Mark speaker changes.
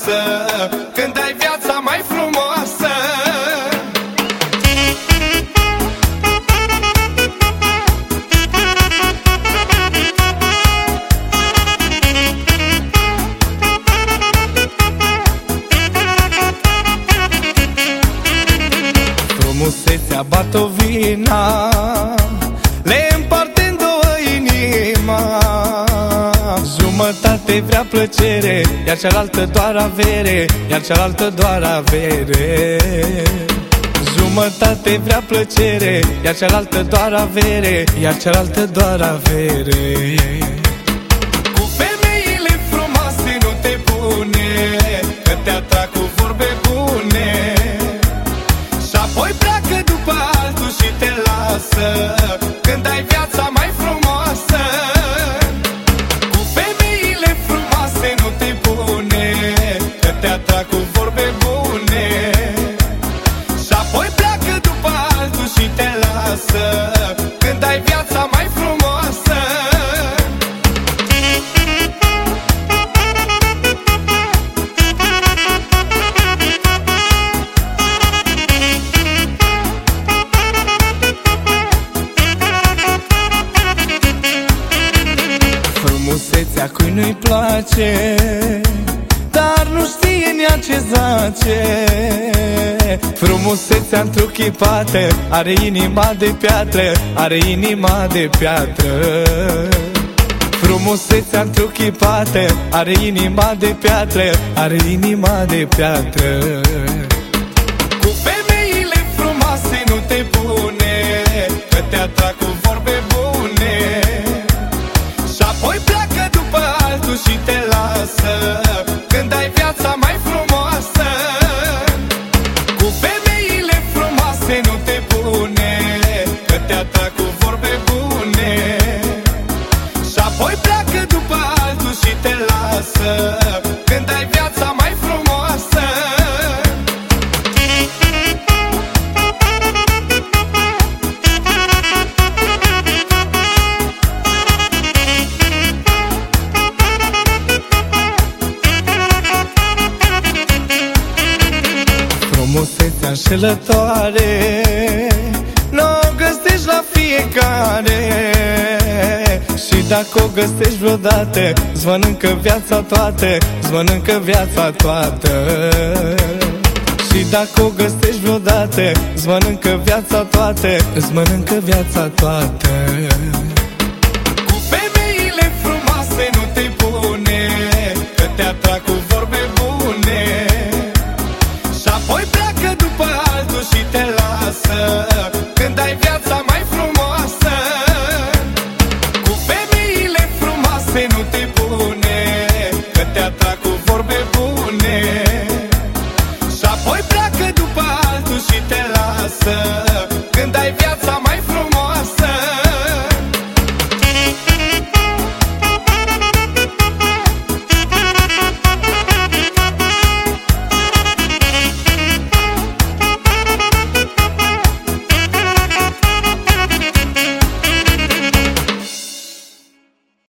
Speaker 1: acasă Când ai viața mai frumoasă Frumusețea batovina. o vina Jumătate vrea plăcere Iar cealaltă doar avere Iar cealaltă doar avere. Jumătate vrea plăcere Iar cealaltă doar avere Iar cealaltă doar avere Frumusețea cui nu-i place Dar nu știe ea ce zace Frumusețea întruchipată Are inima de piatră Are inima de piatră. Frumusețea întruchipată Are inima de piatră Are inima de piatră Frumusețea înșelătoare. Nu o găsești la fiecare. Și dacă o găsești vreodată Îți mănâncă viața toată Îți mănâncă viața toată. Și dacă o găsești vreodată Îți mănâncă viața toată Îți mănâncă viața toată.
Speaker 2: Cu femeile frumoase nu te pune Că te atrag cu vorbe